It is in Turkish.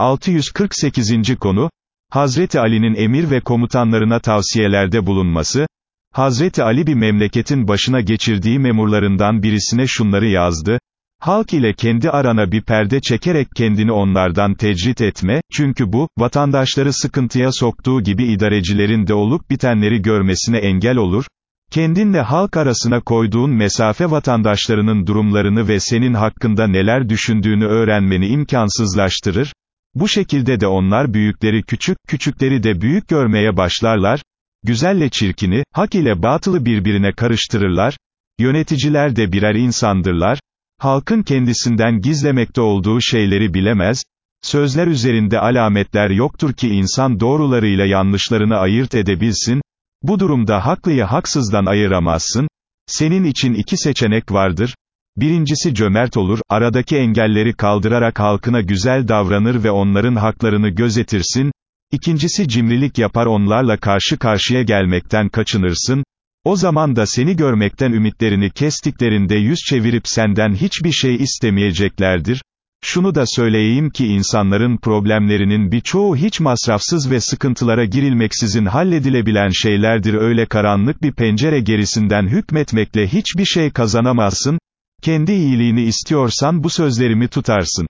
648. konu, Hazreti Ali'nin emir ve komutanlarına tavsiyelerde bulunması, Hazreti Ali bir memleketin başına geçirdiği memurlarından birisine şunları yazdı, Halk ile kendi arana bir perde çekerek kendini onlardan tecrit etme, çünkü bu, vatandaşları sıkıntıya soktuğu gibi idarecilerin de olup bitenleri görmesine engel olur, kendinle halk arasına koyduğun mesafe vatandaşlarının durumlarını ve senin hakkında neler düşündüğünü öğrenmeni imkansızlaştırır, bu şekilde de onlar büyükleri küçük, küçükleri de büyük görmeye başlarlar, güzelle çirkini, hak ile batılı birbirine karıştırırlar, yöneticiler de birer insandırlar, halkın kendisinden gizlemekte olduğu şeyleri bilemez, sözler üzerinde alametler yoktur ki insan doğrularıyla yanlışlarını ayırt edebilsin, bu durumda haklıyı haksızdan ayıramazsın, senin için iki seçenek vardır, Birincisi cömert olur, aradaki engelleri kaldırarak halkına güzel davranır ve onların haklarını gözetirsin, İkincisi cimrilik yapar onlarla karşı karşıya gelmekten kaçınırsın, o zaman da seni görmekten ümitlerini kestiklerinde yüz çevirip senden hiçbir şey istemeyeceklerdir. Şunu da söyleyeyim ki insanların problemlerinin birçoğu hiç masrafsız ve sıkıntılara girilmeksizin halledilebilen şeylerdir. Öyle karanlık bir pencere gerisinden hükmetmekle hiçbir şey kazanamazsın, kendi iyiliğini istiyorsan bu sözlerimi tutarsın.